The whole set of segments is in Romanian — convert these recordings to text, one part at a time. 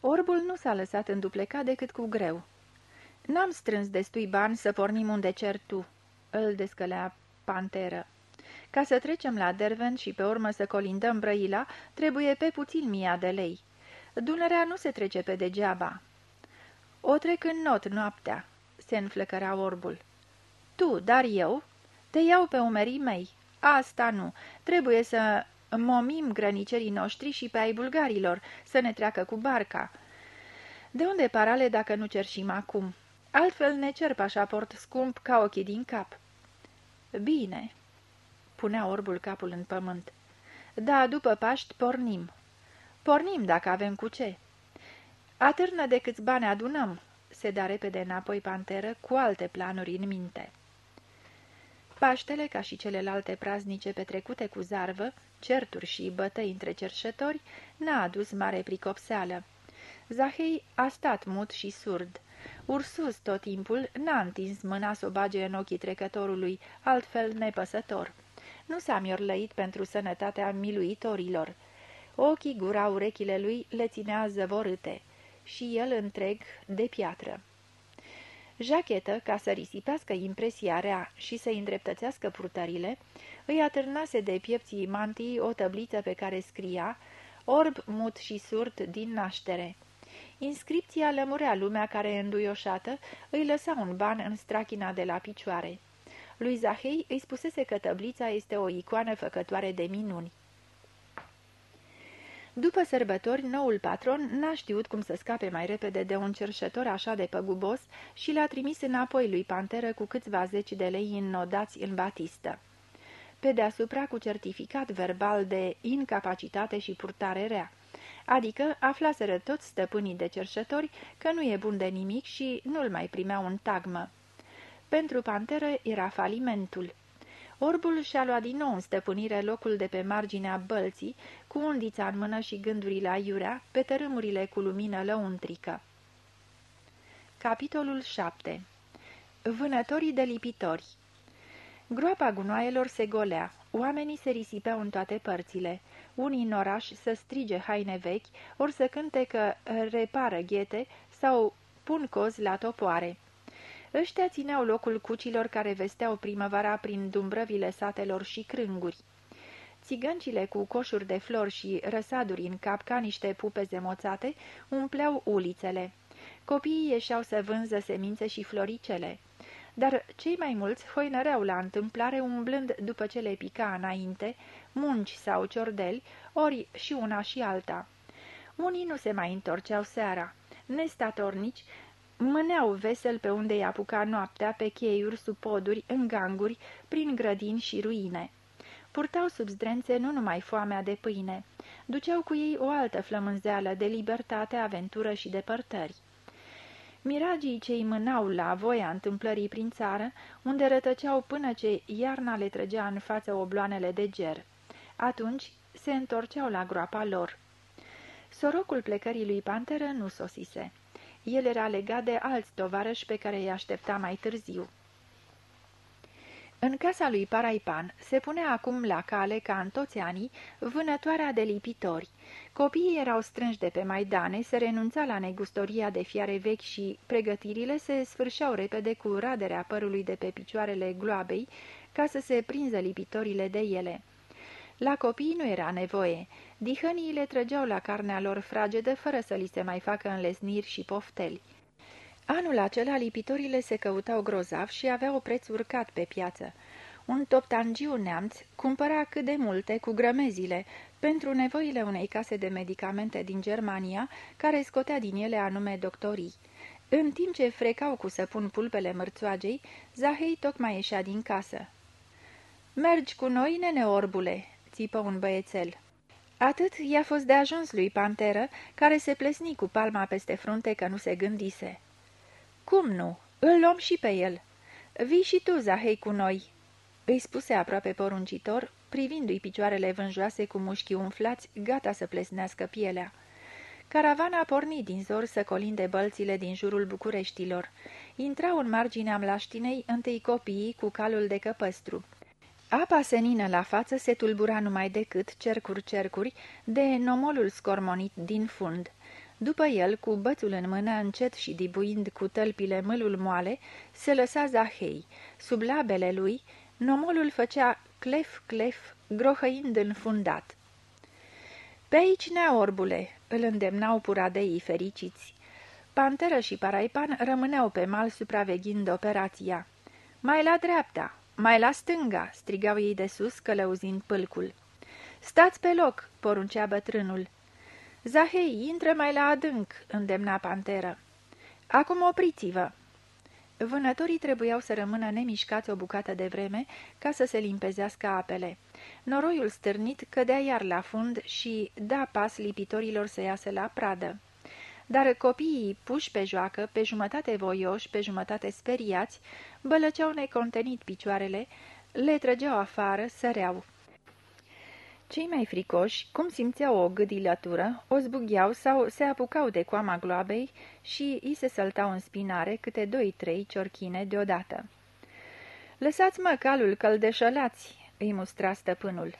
Orbul nu s-a lăsat înduplecat decât cu greu. N-am strâns destui bani să pornim unde cer tu," îl descălea panteră. Ca să trecem la Derven și pe urmă să colindăm Brăila, trebuie pe puțin mia de lei. Dunărea nu se trece pe degeaba." O trec în not noaptea," se înflăcărea orbul. Tu, dar eu? Te iau pe umerii mei. Asta nu. Trebuie să momim grănicerii noștri și pe ai bulgarilor, să ne treacă cu barca. De unde parale dacă nu cerșim acum? Altfel ne cer pașaport scump ca ochii din cap. Bine, punea orbul capul în pământ. Da, după Paști pornim. Pornim dacă avem cu ce. Atârnă de câți bani adunăm, se da repede înapoi panteră cu alte planuri în minte. Paștele, ca și celelalte praznice petrecute cu zarvă, certuri și bătăi între cerșători, n-a adus mare pricopseală. Zahei a stat mut și surd. Ursus tot timpul n-a întins mâna să o bage în ochii trecătorului, altfel nepăsător. Nu s-a miorlăit pentru sănătatea miluitorilor. Ochii, gura, urechile lui le ținea zăvorâte și el întreg de piatră. Jachetă, ca să risipească impresia rea și să-i îndreptățească purtările, îi atârnase de piepții mantii o tăbliță pe care scria Orb, mut și surd din naștere. Inscripția lămurea lumea care, înduioșată, îi lăsa un ban în strachina de la picioare. Lui Zahei îi spusese că tăblița este o icoană făcătoare de minuni. După sărbători, noul patron n-a știut cum să scape mai repede de un cerșător așa de păgubos și l-a trimis înapoi lui Panteră cu câțiva zeci de lei înnodați în batistă. Pe deasupra cu certificat verbal de incapacitate și purtare rea. Adică aflaseră toți stăpânii de cerșători că nu e bun de nimic și nu-l mai primea un tagmă. Pentru Panteră era falimentul. Orbul și-a luat din nou în stăpânire locul de pe marginea bălții, cu undița în mână și gândurile aiurea, pe tărâmurile cu lumină lăuntrică. Capitolul 7 Vânătorii de lipitori Groapa gunoaielor se golea, oamenii se risipeau în toate părțile, unii în oraș să strige haine vechi, ori să cânte că repară ghete sau pun cozi la topoare. Ăștia țineau locul cucilor care vesteau primăvara prin dumbrăvile satelor și crânguri. Țigăncile cu coșuri de flori și răsaduri în cap ca niște pupe zemoțate umpleau ulițele. Copiii ieșeau să vânză semințe și floricele. Dar cei mai mulți hoinăreau la întâmplare umblând după ce le pica înainte, munci sau ciordeli, ori și una și alta. Unii nu se mai întorceau seara. Nestatornici, Mâneau vesel pe unde i apuca noaptea, pe cheiuri, sub poduri, în ganguri, prin grădini și ruine. Purtau sub zdrențe nu numai foamea de pâine, duceau cu ei o altă flămânzeală de libertate, aventură și depărtări. Miragii ce-i mânau la voia întâmplării prin țară, unde rătăceau până ce iarna le trăgea în față obloanele de ger. Atunci se întorceau la groapa lor. Sorocul plecării lui Panteră nu sosise. El era legat de alți tovarăși pe care îi aștepta mai târziu. În casa lui Paraipan se punea acum la cale, ca în toți anii, vânătoarea de lipitori. Copiii erau strânși de pe maidane, se renunța la negustoria de fiare vechi și pregătirile se sfârșeau repede cu raderea părului de pe picioarele gloabei, ca să se prinză lipitorile de ele. La copii nu era nevoie. Dihăniile trăgeau la carnea lor fragedă fără să li se mai facă înlesniri și pofteli. Anul acela lipitorile se căutau grozav și aveau preț urcat pe piață. Un toptangiu neamț cumpăra cât de multe cu grămezile pentru nevoile unei case de medicamente din Germania, care scotea din ele anume doctorii. În timp ce frecau cu săpun pulpele mărțoagei, Zahei tocmai ieșea din casă. Mergi cu noi, nene orbule?" țipă un băiețel. Atât i-a fost de ajuns lui Panteră, care se plesni cu palma peste frunte că nu se gândise. Cum nu? Îl luăm și pe el." Vii și tu, Zahei, cu noi," îi spuse aproape poruncitor, privindu-i picioarele vânjoase cu mușchii umflați, gata să plesnească pielea. Caravana porni din zor să colinde bălțile din jurul Bucureștilor. Intrau în marginea mlaștinei întâi copiii cu calul de căpăstru. Apa senină la față se tulbura numai decât, cercuri-cercuri, de nomolul scormonit din fund. După el, cu bățul în mână, încet și dibuind cu tălpile mâlul moale, se lăsa Zahei. Sub labele lui, nomolul făcea clef-clef, grohăind înfundat. Pe aici, neorbule!" îl îndemnau puradeii fericiți. Panteră și Paraipan rămâneau pe mal supraveghind operația. Mai la dreapta! Mai la stânga!" strigau ei de sus, călăuzind pâlcul. Stați pe loc!" poruncea bătrânul. Zahei, intră mai la adânc!" îndemna panteră. Acum opriți-vă!" Vânătorii trebuiau să rămână nemișcați o bucată de vreme ca să se limpezească apele. Noroiul stârnit cădea iar la fund și da pas lipitorilor să iasă la pradă. Dar copiii, puși pe joacă, pe jumătate voioși, pe jumătate speriați, bălăceau necontenit picioarele, le trăgeau afară, săreau. Cei mai fricoși, cum simțeau o gâdilătură, o zbugheau sau se apucau de coama gloabei și îi se săltau în spinare câte doi-trei ciorchine deodată. Lăsați-mă calul căldeșălați!" îi mustra stăpânul.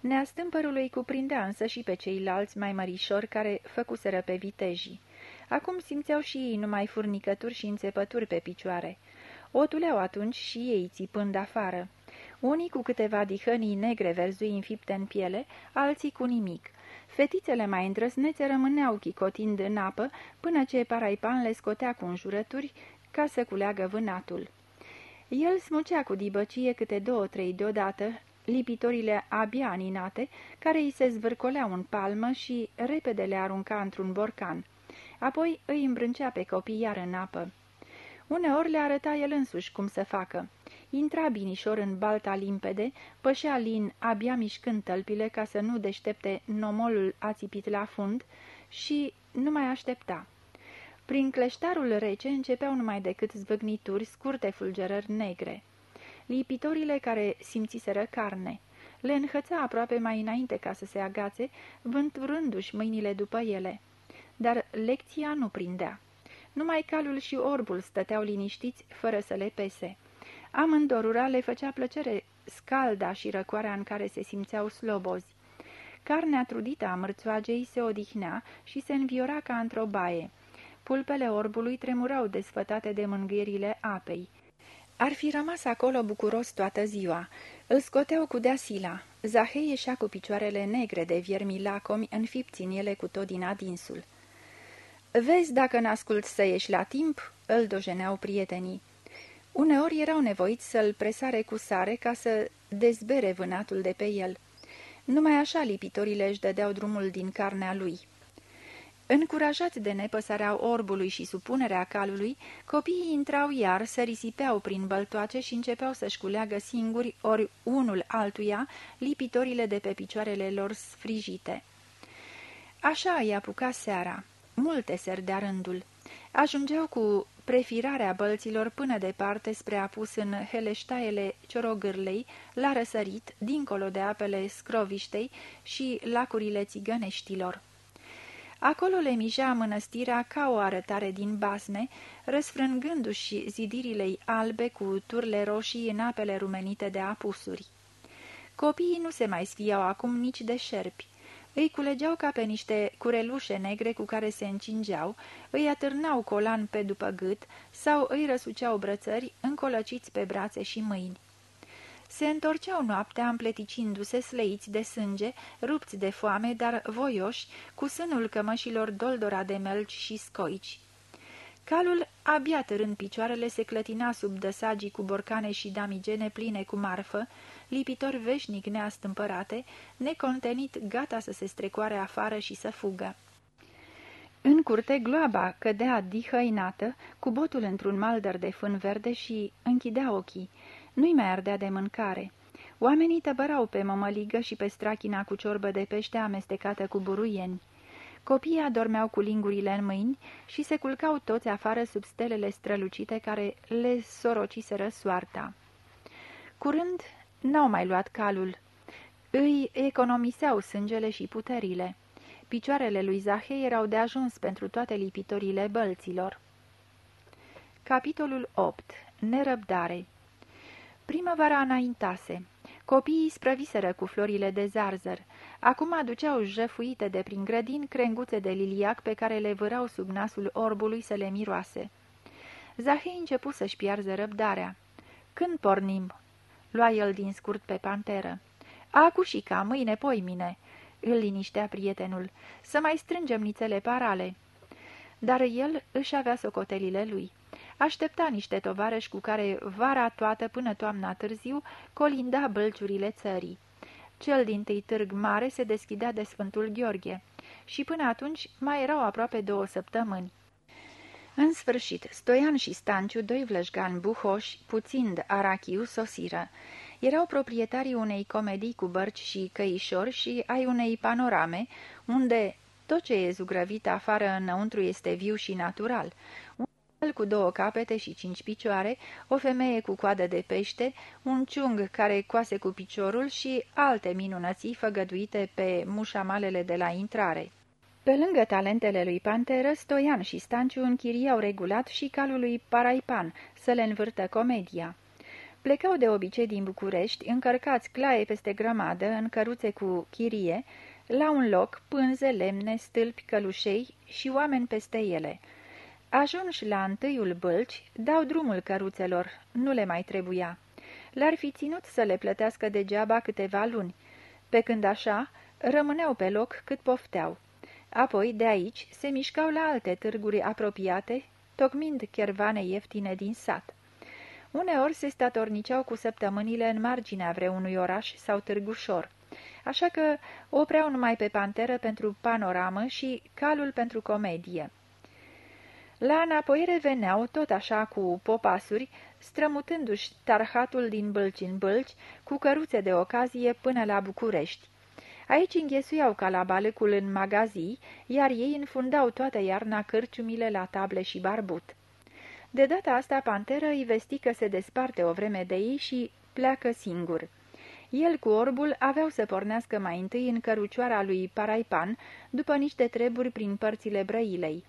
Neastâmpărului cuprindea însă și pe ceilalți mai mărișori care făcuseră pe vitejii. Acum simțeau și ei numai furnicături și înțepături pe picioare. O tuleau atunci și ei țipând afară. Unii cu câteva dihănii negre verzui înfipte în piele, alții cu nimic. Fetițele mai îndrăsnețe rămâneau chicotind în apă până ce Paraipan le scotea cu înjurături ca să culeagă vânatul. El smucea cu dibăcie câte două-trei deodată, lipitorile abia aninate, care îi se zvârcoleau în palmă și repede le arunca într-un borcan. Apoi îi îmbrâncea pe copii iar în apă. Uneori le arăta el însuși cum să facă. Intra binișor în balta limpede, pășea lin, abia mișcând tălpile ca să nu deștepte nomolul ațipit la fund și nu mai aștepta. Prin cleștarul rece începeau numai decât zvâgnituri, scurte fulgerări negre. Lipitorile care simțiseră carne. Le înhăța aproape mai înainte ca să se agațe, vânturându-și mâinile după ele. Dar lecția nu prindea. Numai calul și orbul stăteau liniștiți, fără să le pese. Amândorura le făcea plăcere scalda și răcoarea în care se simțeau slobozi. Carnea trudită a mărțoagei se odihnea și se înviora ca într-o baie. Pulpele orbului tremurau desfătate de mângâierile apei. Ar fi rămas acolo bucuros toată ziua. Îl scoteau cu deasila. Zahei ieșea cu picioarele negre de viermi lacomi înfipți în ele cu tot din adinsul. Vezi dacă n-ascult să ieși la timp?" îl dojeneau prietenii. Uneori erau nevoiți să-l presare cu sare ca să dezbere vânatul de pe el. Numai așa lipitorile își dădeau drumul din carnea lui. Încurajați de nepăsarea orbului și supunerea calului, copiii intrau iar, se risipeau prin băltoace și începeau să-și culeagă singuri, ori unul altuia, lipitorile de pe picioarele lor sfrijite. Așa îi apuca seara. Multe serdea rândul. Ajungeau cu prefirarea bălților până departe spre apus în heleștaiele ciorogârlei, la răsărit, dincolo de apele scroviștei și lacurile țigăneștilor. Acolo le mijea mănăstirea ca o arătare din basme, răsfrângându-și zidirile albe cu turle roșii în apele rumenite de apusuri. Copiii nu se mai sfiau acum nici de șerpi. Îi culegeau ca pe niște curelușe negre cu care se încingeau, îi atârnau colan pe după gât sau îi răsuceau brățări încolăciți pe brațe și mâini. Se întorceau noaptea împleticindu-se sleiți de sânge, rupți de foame, dar voioși, cu sânul cămășilor doldora de melci și scoici. Calul, abia târând picioarele, se clătina sub dăsagii cu borcane și damigene pline cu marfă, lipitori veșnic neastâmpărate, necontenit, gata să se strecoare afară și să fugă. În curte, gloaba cădea dihăinată, cu botul într-un maldăr de fân verde și închidea ochii. Nu-i mai ardea de mâncare. Oamenii tăbărau pe mămăligă și pe strachina cu ciorbă de pește amestecată cu buruieni. Copiii adormeau cu lingurile în mâini și se culcau toți afară sub stelele strălucite care le sorociseră soarta. Curând n-au mai luat calul. Îi economiseau sângele și puterile. Picioarele lui Zahei erau de ajuns pentru toate lipitorile bălților. Capitolul 8. Nerăbdare Primăvara înaintase. Copiii sprăviseră cu florile de zarzăr. Acum aduceau jăfuite de prin grădin crenguțe de liliac pe care le vârau sub nasul orbului să le miroase. Zahei începu să-și piarză răbdarea. Când pornim?" Lua el din scurt pe panteră. Acu și ca mâine, poimine," îl liniștea prietenul, să mai strângem nițele parale." Dar el își avea socotelile lui. Aștepta niște tovarăși cu care vara toată până toamna târziu colinda bălciurile țării. Cel din tâi târg mare se deschidea de Sfântul Gheorghe și până atunci mai erau aproape două săptămâni. În sfârșit, Stoian și Stanciu, doi vlășgani buhoși, puțin de arachiu, sosiră. Erau proprietarii unei comedii cu bărci și căișori și ai unei panorame, unde tot ce e zugrăvit afară înăuntru este viu și natural. Un el cu două capete și cinci picioare, o femeie cu coadă de pește, un ciung care coase cu piciorul și alte minunății făgăduite pe mușamalele de la intrare. Pe lângă talentele lui Panteră, Stoian și Stanciu închiriau regulat și calul lui Paraipan să le învârtă comedia. Plecau de obicei din București, încărcați claie peste grămadă, în căruțe cu chirie, la un loc, pânze, lemne, stâlpi, călușei și oameni peste ele. Ajunși la întâiul bălci, dau drumul căruțelor, nu le mai trebuia. L-ar fi ținut să le plătească degeaba câteva luni, pe când așa rămâneau pe loc cât pofteau. Apoi, de aici, se mișcau la alte târguri apropiate, tocmind chervane ieftine din sat. Uneori se statorniceau cu săptămânile în marginea vreunui oraș sau târgușor, așa că opreau numai pe panteră pentru panoramă și calul pentru comedie. La înapoiere veneau, tot așa cu popasuri, strămutându-și tarhatul din bălci în bălci, cu căruțe de ocazie până la București. Aici înghesuiau calabalecul în magazii, iar ei înfundau toată iarna cârciumile la table și barbut. De data asta, Panteră îi vesti că se desparte o vreme de ei și pleacă singur. El cu orbul aveau să pornească mai întâi în cărucioara lui Paraipan, după niște treburi prin părțile Brăilei.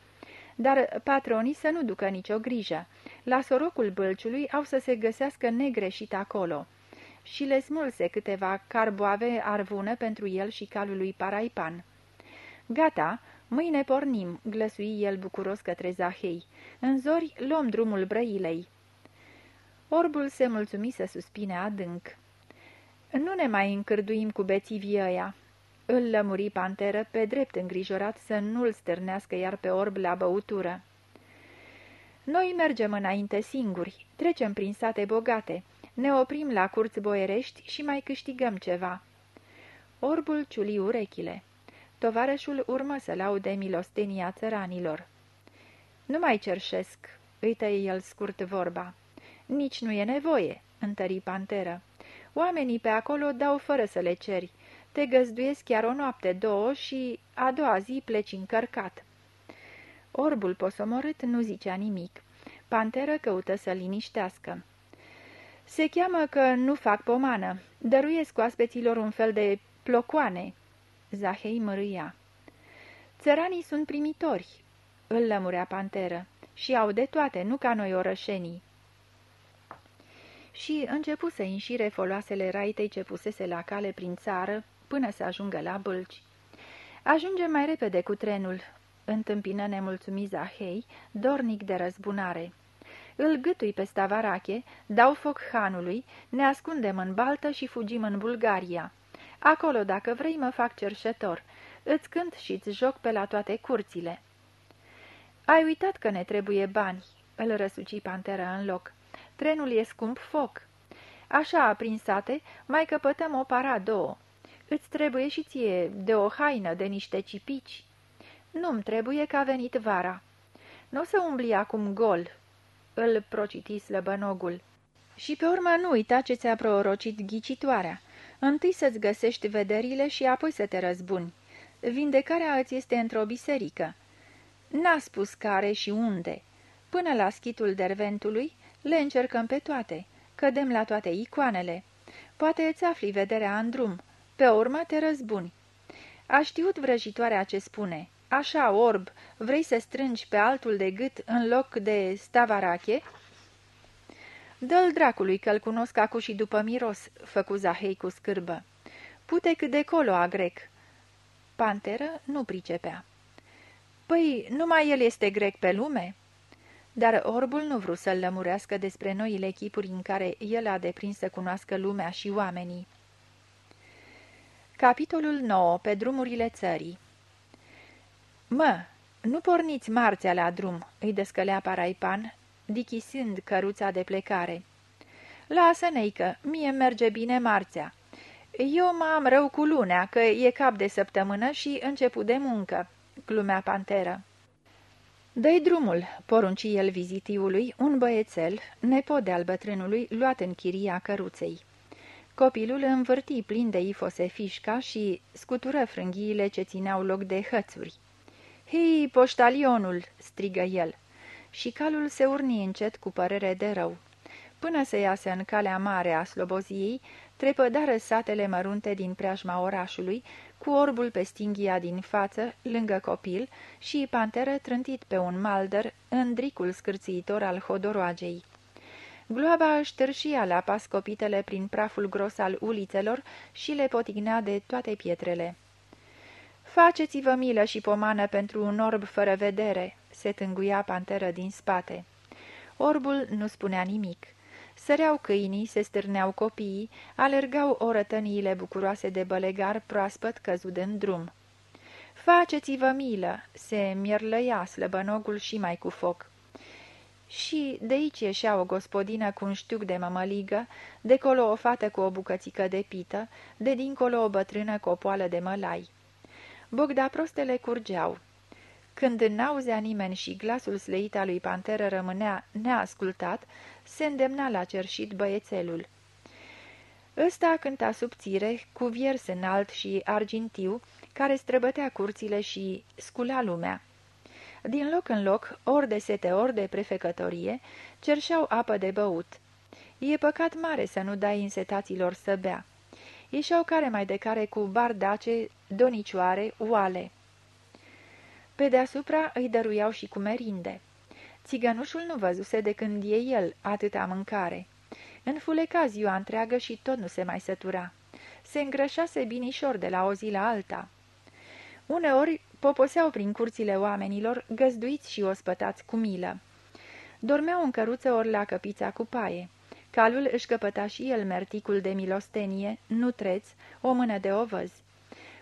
Dar patronii să nu ducă nicio grijă. La sorocul bălciului au să se găsească negreșit acolo și le smulse câteva carboave arvună pentru el și calul lui Paraipan. Gata, mâine pornim, glăsui el bucuros către Zahei. În zori luăm drumul brăilei. Orbul se mulțumi să suspine adânc. Nu ne mai încârduim cu bețivii ăia. Îl lămuri panteră pe drept îngrijorat să nu-l stârnească iar pe orb la băutură. Noi mergem înainte singuri, trecem prin sate bogate, ne oprim la curți boierești și mai câștigăm ceva. Orbul ciuli urechile. Tovarășul urmă să laude milostenia țăranilor. Nu mai cerșesc, îi tăie el scurt vorba. Nici nu e nevoie, întări panteră. Oamenii pe acolo dau fără să le ceri. Te găzduiesc chiar o noapte, două și a doua zi pleci încărcat. Orbul posomorât nu zicea nimic. Panteră căută să liniștească. Se cheamă că nu fac pomană. Dăruiesc oaspeților un fel de plocoane." Zahei mărâia. Țăranii sunt primitori," îl lămurea panteră, și au de toate, nu ca noi orășenii." Și începu să înșire foloasele raitei ce pusese la cale prin țară, până să ajungă la bâlci. Ajungem mai repede cu trenul," întâmpină nemulțumit Zahei, dornic de răzbunare. Îl gâtui pe stavarache, dau foc hanului, ne ascundem în baltă și fugim în Bulgaria. Acolo, dacă vrei, mă fac cerșetor. Îți cânt și îți joc pe la toate curțile." Ai uitat că ne trebuie bani," îl răsuci pantera în loc. Trenul e scump foc." Așa, prin sate, mai căpătăm o para două. Îți trebuie și ție de o haină, de niște cipici." Nu-mi trebuie că a venit vara." Nu o să umbli acum gol," îl prociti slăbănogul. Și pe urmă nu uita ce ți-a prorocit ghicitoarea. Întâi să-ți găsești vederile și apoi să te răzbuni. Vindecarea îți este într-o biserică. N-a spus care și unde. Până la schitul derventului le încercăm pe toate. Cădem la toate icoanele. Poate îți afli vederea în drum. Pe urmă te răzbuni. A știut vrăjitoarea ce spune. Așa, orb, vrei să strângi pe altul de gât în loc de stavarache?" Dă-l dracului că-l cunosc acu și după miros," făcu Zahei cu scârbă. Pute cât de colo, agrec. Panteră nu pricepea. Păi, numai el este grec pe lume?" Dar orbul nu vrut să-l lămurească despre noile echipuri în care el a deprins să cunoască lumea și oamenii. Capitolul 9. Pe drumurile țării Mă, nu porniți marțea la drum," îi descălea Paraipan, dichisând căruța de plecare. Lasă, neică, mie merge bine marțea. Eu m-am rău cu lunea, că e cap de săptămână și început de muncă," glumea panteră. Dă-i drumul," porunci el vizitiului, un băiețel, nepot de al bătrânului, luat în chiria căruței. Copilul învârti plin de ifose fișca și scutură frânghiile ce țineau loc de hățuri. Hei, poștalionul!" strigă el. Și calul se urni încet cu părere de rău. Până să iasă în calea mare a sloboziei, trepădară satele mărunte din preajma orașului, cu orbul pe stinghia din față, lângă copil, și panteră trântit pe un maldăr, în dricul scârțiitor al hodoroagei. Gloaba își târșia la pas copitele prin praful gros al ulițelor și le potignea de toate pietrele. Faceți-vă milă și pomană pentru un orb fără vedere," se tânguia panteră din spate. Orbul nu spunea nimic. Săreau câinii, se stârneau copiii, alergau orătăniile bucuroase de bălegar proaspăt căzut în drum. Faceți-vă milă!" se mierlăia slăbănogul și mai cu foc. Și de aici ieșea o gospodină cu un știuc de mămăligă, de colo o fată cu o bucățică de pită, de dincolo o bătrână cu o poală de mălai. Bogda prostele curgeau. Când n-auzea nimeni și glasul sleit al lui Panteră rămânea neascultat, se îndemna la cerșit băiețelul. Ăsta cânta subțire, cu viers înalt și argintiu, care străbătea curțile și scula lumea. Din loc în loc, ori de sete, ori de prefecătorie, cerșeau apă de băut. E păcat mare să nu dai insetaților să bea. Ieșeau care mai de care cu bardace, donicioare, oale. Pe deasupra îi dăruiau și cu merinde. Țigănușul nu văzuse de când e el atâta mâncare. Înfuleca ziua întreagă și tot nu se mai sătura. Se îngrășase binișor de la o zi la alta. Uneori poposeau prin curțile oamenilor, găzduiți și ospătați cu milă. Dormeau în căruță ori la căpița cu paie. Calul își căpăta și el merticul de milostenie, nutreț, o mână de ovăz.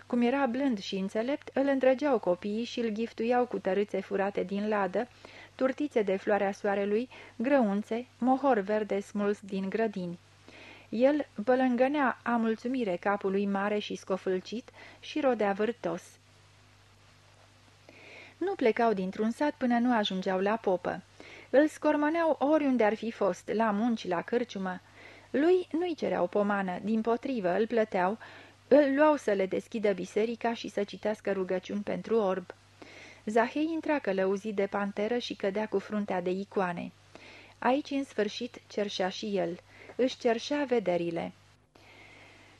Cum era blând și înțelept, îl îndrăgeau copiii și îl giftuiau cu tărâțe furate din ladă, turtițe de floarea soarelui, grăunțe, mohor verde smuls din grădini. El bălângănea a mulțumire capului mare și scofâlcit și rodea vârtos. Nu plecau dintr-un sat până nu ajungeau la popă. Îl scormăneau oriunde ar fi fost, la munci, la cârciumă. Lui nu-i cereau pomană, din potrivă îl plăteau, îl luau să le deschidă biserica și să citească rugăciuni pentru orb. Zahei intra călăuzit de panteră și cădea cu fruntea de icoane. Aici, în sfârșit, cerșea și el. Își cerșea vederile.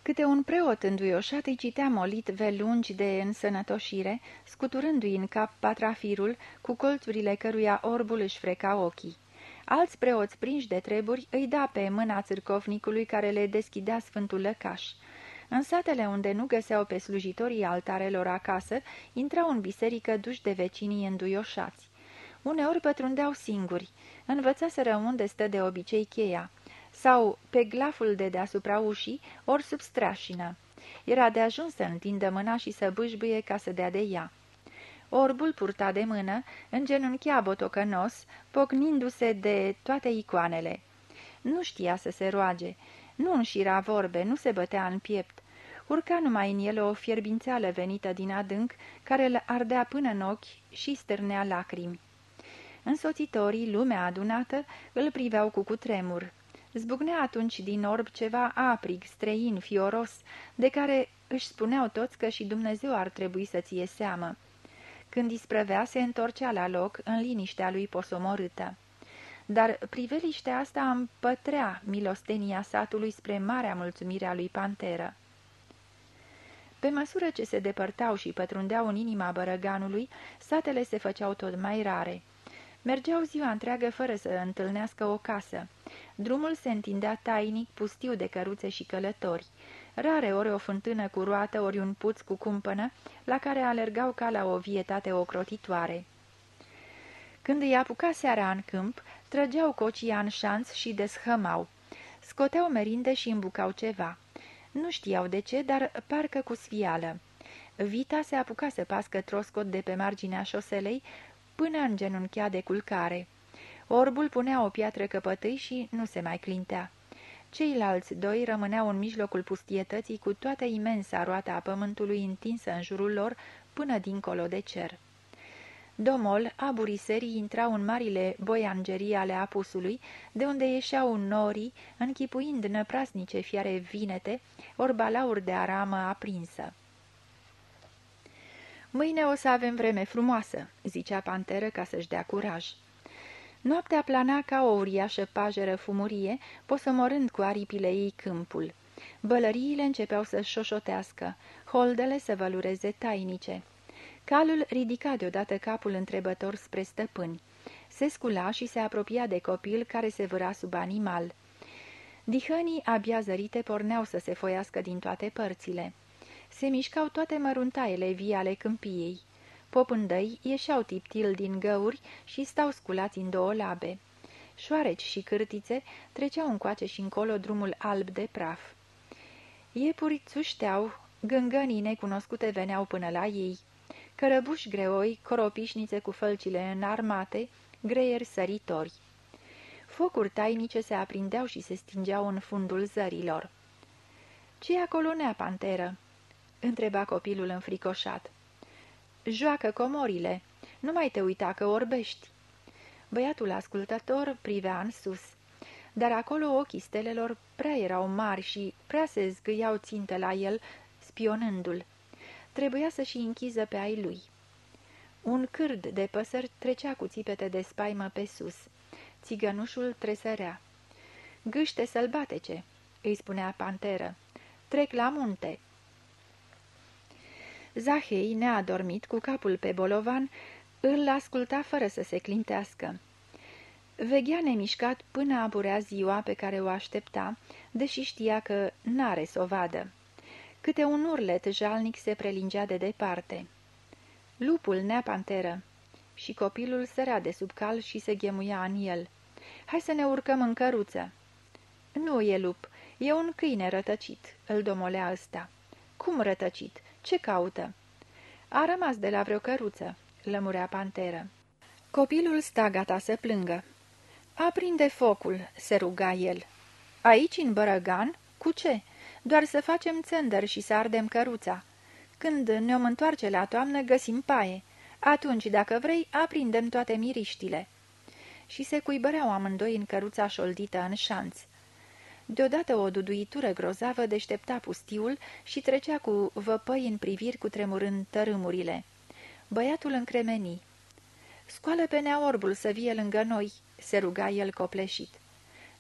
Câte un preot înduioșat îi citea molitve lungi de însănătoșire, scuturându-i în cap patrafirul, cu colțurile căruia orbul își freca ochii. Alți preoți prinși de treburi îi da pe mâna țârcovnicului care le deschidea sfântul lăcaș. În satele unde nu găseau pe slujitorii altarelor acasă, intrau în biserică duși de vecinii înduioșați. Uneori pătrundeau singuri, învățaseră unde stă de obicei cheia sau pe glaful de deasupra ușii, ori sub strașină. Era de ajuns să întindă mâna și să bâșbâie ca să dea de ea. Orbul purta de mână, îngenunchea botocănos, pocnindu-se de toate icoanele. Nu știa să se roage, nu înșira vorbe, nu se bătea în piept. Urca numai în ele o fierbințeală venită din adânc, care îl ardea până în ochi și stârnea lacrimi. Însoțitorii, lumea adunată, îl priveau cu cutremur. Zbucnea atunci din orb ceva aprig, străin, fioros, de care își spuneau toți că și Dumnezeu ar trebui să ție seamă. Când isprăvea, se întorcea la loc, în liniștea lui posomorâtă. Dar priveliștea asta împătrea milostenia satului spre marea mulțumire a lui Panteră. Pe măsură ce se depărtau și pătrundeau în inima bărăganului, satele se făceau tot mai rare. Mergeau ziua întreagă fără să întâlnească o casă. Drumul se întindea tainic, pustiu de căruțe și călători. rare ori o fântână cu roată, ori un puț cu cumpănă, la care alergau ca la o vietate ocrotitoare. Când îi apuca seara în câmp, trăgeau cocia în șanț și deshămau. Scoteau merinde și îmbucau ceva. Nu știau de ce, dar parcă cu sfială. Vita se apuca să pască troscot de pe marginea șoselei până în genunchea de culcare. Orbul punea o piatră căpătâi și nu se mai clintea. Ceilalți doi rămâneau în mijlocul pustietății cu toată imensa roata a pământului întinsă în jurul lor până dincolo de cer. Domol, aburiserii intrau în marile boiangerii ale apusului, de unde ieșeau norii, închipuind năprasnice fiare vinete, ori balauri de aramă aprinsă. Mâine o să avem vreme frumoasă," zicea panteră ca să-și dea curaj. Noaptea plana ca o uriașă pajeră fumurie, posomorând cu aripile ei câmpul. Bălăriile începeau să șoșotească, holdele să vălureze tainice. Calul ridica deodată capul întrebător spre stăpâni. Se scula și se apropia de copil care se vâra sub animal. Dihănii abia zărite porneau să se foiască din toate părțile. Se mișcau toate măruntaiele vii ale câmpiei. Popândăi ieșeau tiptil din găuri și stau sculați în două labe. Șoareci și cârtițe treceau încoace și încolo drumul alb de praf. Iepuri țușteau, gângănii necunoscute veneau până la ei. Cărăbuși greoi, coropișnițe cu fălcile înarmate, greieri săritori. Focuri tainice se aprindeau și se stingeau în fundul zărilor. Ce acolo, nea panteră?" Întreba copilul înfricoșat. Joacă comorile. Nu mai te uita că orbești." Băiatul ascultător privea în sus. Dar acolo ochii stelelor prea erau mari și prea se zgâiau ținte la el, spionându-l. Trebuia să-și închiză pe ai lui. Un cârd de păsări trecea cu țipete de spaimă pe sus. Țigănușul tresărea. Gâște sălbatece, îi spunea panteră. Trec la munte. Zahei, neadormit, cu capul pe bolovan, îl asculta fără să se clintească. Veghea nemișcat până apurea ziua pe care o aștepta, deși știa că n-are să o vadă. Câte un urlet jalnic se prelingea de departe. Lupul nea panteră. Și copilul sărea de sub cal și se ghemuia în el. Hai să ne urcăm în căruță." Nu e lup, e un câine rătăcit," îl domolea ăsta. Cum rătăcit? Ce caută?" A rămas de la vreo căruță," lămurea panteră. Copilul sta gata să plângă. Aprinde focul," se ruga el. Aici, în bărăgan? Cu ce? Doar să facem țândări și să ardem căruța. Când ne-om întoarce la toamnă, găsim paie. Atunci, dacă vrei, aprindem toate miriștile." Și se cuibăreau amândoi în căruța șoldită în șanț. Deodată o duduitură grozavă deștepta pustiul și trecea cu văpăi în priviri cu tremurând tărâmurile. Băiatul încremeni. Scoală pe neaorbul să vie lângă noi," se ruga el copleșit.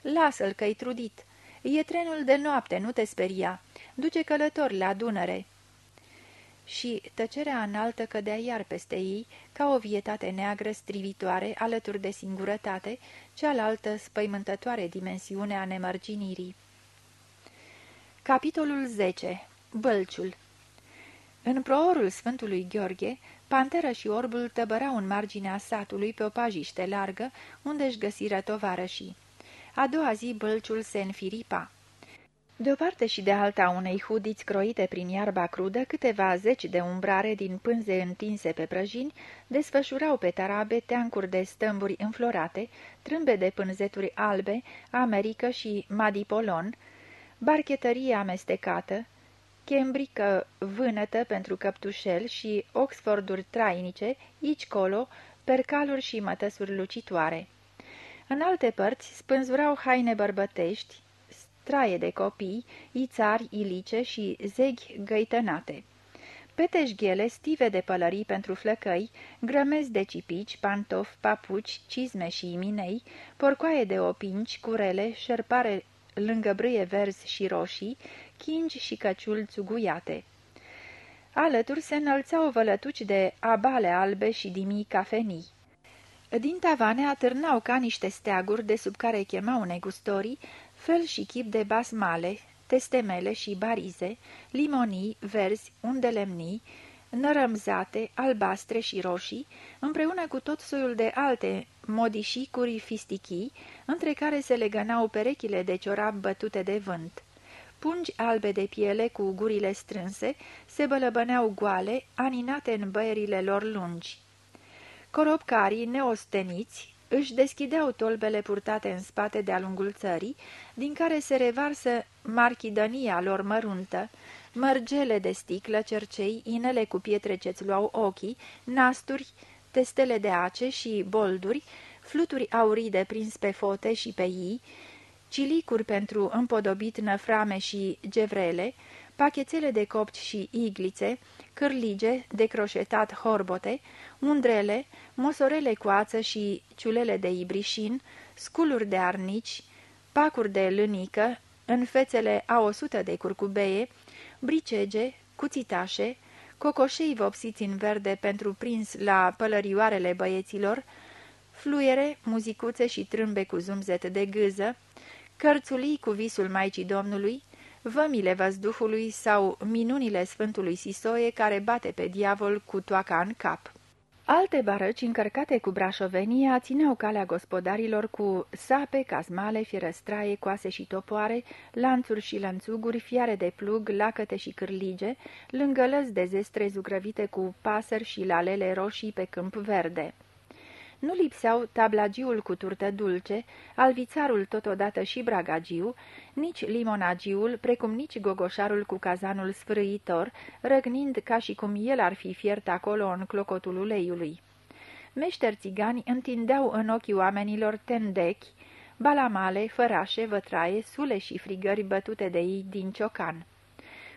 Lasă-l că-i trudit. E trenul de noapte, nu te speria. Duce călători la Dunăre." Și tăcerea înaltă cădea iar peste ei, ca o vietate neagră strivitoare, alături de singurătate, cealaltă spăimântătoare dimensiune a nemărginirii. Capitolul 10. Bălciul În proorul Sfântului Gheorghe, panteră și orbul tăbărau în marginea satului pe o pajiște largă, unde își găsiră tovarășii. A doua zi bălciul se înfiripa. De o parte și de alta unei hudiți croite prin iarba crudă, câteva zeci de umbrare din pânze întinse pe prăjini desfășurau pe tarabe teancuri de stâmburi înflorate, trâmbe de pânzeturi albe, americă și madipolon, barchetărie amestecată, chembrică vânătă pentru căptușel și oxforduri trainice, aici colo, percaluri și mătăsuri lucitoare. În alte părți spânzurau haine bărbătești, traie de copii, ițari, ilice și zeghi găitănate. Peteșghele, stive de pălării pentru flăcăi, grămezi de cipici, pantofi, papuci, cizme și iminei, porcoaie de opinci, curele, șerpare lângă brâie verzi și roșii, chingi și căciul țuguiate. Alături se înălțau vălătuci de abale albe și dimii cafenii. Din tavane atârnau ca niște steaguri de sub care chemau negustorii fel și chip de basmale, testemele și barize, limonii, verzi, undelemnii, nărămzate, albastre și roșii, împreună cu tot soiul de alte modișicuri fistichii, între care se legănau perechile de ciorap bătute de vânt. Pungi albe de piele cu gurile strânse se bălăbăneau goale, aninate în băierile lor lungi. Coropcarii neosteniți își deschideau tolbele purtate în spate de-a lungul țării, din care se revarsă marchidănia lor măruntă, mărgele de sticlă, cercei, inele cu pietre ce-ți luau ochii, nasturi, testele de ace și bolduri, fluturi aurii de prins pe fote și pe ii, cilicuri pentru împodobit năframe și gevrele, pachețele de copci și iglițe, cârlige de croșetat horbote, undrele, mosorele cu ață și ciulele de ibrișin, sculuri de arnici, pacuri de lânică, în fețele a o sută de curcubeie, bricege, cuțitașe, cocoșei vopsiți în verde pentru prins la pălărioarele băieților, fluiere, muzicuțe și trâmbe cu zumzet de gâză, cărțulii cu visul Maicii Domnului, vămile văzduhului sau minunile Sfântului Sisoie care bate pe diavol cu toaca în cap. Alte barăci încărcate cu brașovenia țineau calea gospodarilor cu sape, cazmale, fierăstraie, coase și topoare, lanțuri și lanțuguri, fiare de plug, lacăte și cârlige, lângă lăzi de zestre zugrăvite cu pasări și lalele roșii pe câmp verde. Nu lipseau tablagiul cu turtă dulce, alvițarul totodată și bragagiu, nici limonagiul, precum nici gogoșarul cu cazanul sfârâitor, răgnind ca și cum el ar fi fiert acolo în clocotul uleiului. Meșteri țigani întindeau în ochii oamenilor tendechi, balamale, fărașe, vătraie, sule și frigări bătute de ei din ciocan.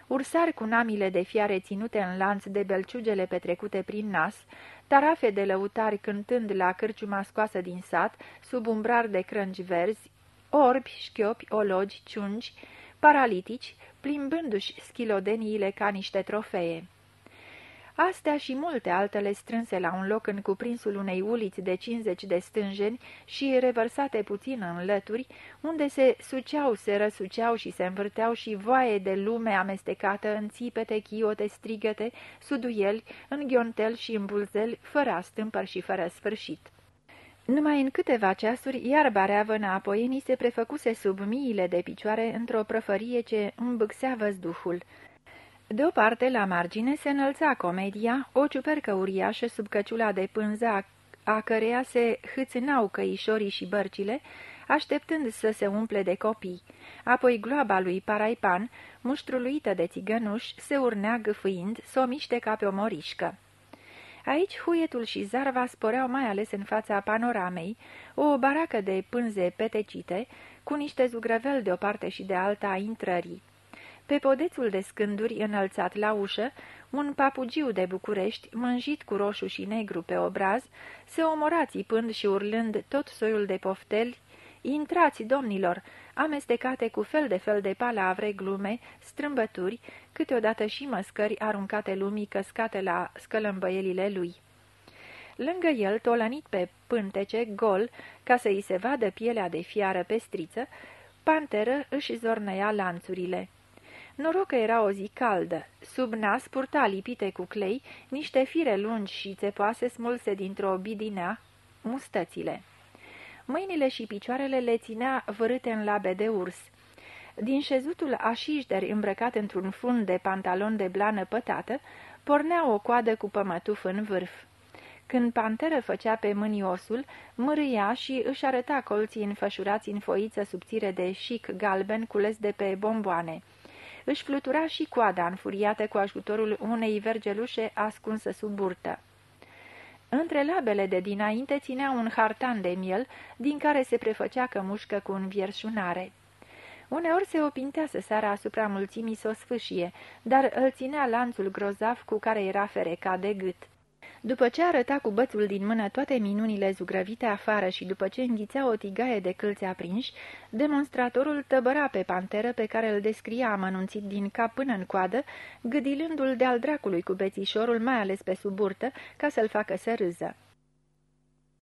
Ursari cu namile de fiare ținute în lanț de belciugele petrecute prin nas, tarafe de lăutari cântând la cârciuma scoasă din sat, sub umbrar de crângi verzi, orbi, șchiopi, ologi, ciungi, paralitici, plimbându-și schilodeniile ca niște trofee. Astea și multe altele strânse la un loc în cuprinsul unei uliți de 50 de stânjeni și revărsate puțin în lături, unde se suceau, se răsuceau și se învârteau și voaie de lume amestecată în țipete, chiote, strigăte, suduieli, în ghiontel și în bulzel, fără astâmpări și fără sfârșit. Numai în câteva ceasuri, iarba reavă apoienii se prefăcuse sub miile de picioare într-o prăfărie ce îmbâxea văzduhul. De o parte, la margine, se înălța comedia, o ciupercă uriașă sub căciula de pânză a, a căreia se hâțânau căișorii și bărcile, așteptând să se umple de copii. Apoi gloaba lui Paraipan, muștruluită de țigănuș, se urnea gâfâind, s-o miște ca pe o morișcă. Aici huietul și zarva sporeau mai ales în fața panoramei, o baracă de pânze petecite, cu niște zugrăvel de o parte și de alta a intrării. Pe podețul de scânduri înălțat la ușă, un papugiu de București, mânjit cu roșu și negru pe obraz, se omora țipând și urlând tot soiul de pofteli, Intrați, domnilor!" amestecate cu fel de fel de palavre, glume, strâmbături, câteodată și măscări aruncate lumii căscate la scălămbăielile lui. Lângă el, tolănit pe pântece, gol, ca să-i se vadă pielea de fiară pestriță, panteră își zornăia lanțurile. Noroc că era o zi caldă. Sub nas purta lipite cu clei niște fire lungi și țepoase smulse dintr-o bidinea, mustățile. Mâinile și picioarele le ținea vărâte în labe de urs. Din șezutul așișderi îmbrăcat într-un fund de pantalon de blană pătată, pornea o coadă cu pămătuf în vârf. Când panteră făcea pe mâini osul, mârâia și își arăta colții înfășurați în foiță subțire de șic galben cules de pe bomboane își flutura și coada înfuriată cu ajutorul unei vergelușe ascunsă sub burtă. Între labele de dinainte ținea un hartan de miel, din care se prefăcea cămușcă cu învierșunare. Uneori se opintea să seara asupra mulțimii să o sfâșie, dar îl ținea lanțul grozav cu care era fereca de gât. După ce arăta cu bățul din mână toate minunile zugrăvite afară și după ce înghițea o tigaie de câlți aprinși, demonstratorul tăbăra pe panteră pe care îl descria amănunțit din cap până în coadă, gâdilându-l de-al dracului cu bețișorul, mai ales pe suburtă, ca să-l facă să râză.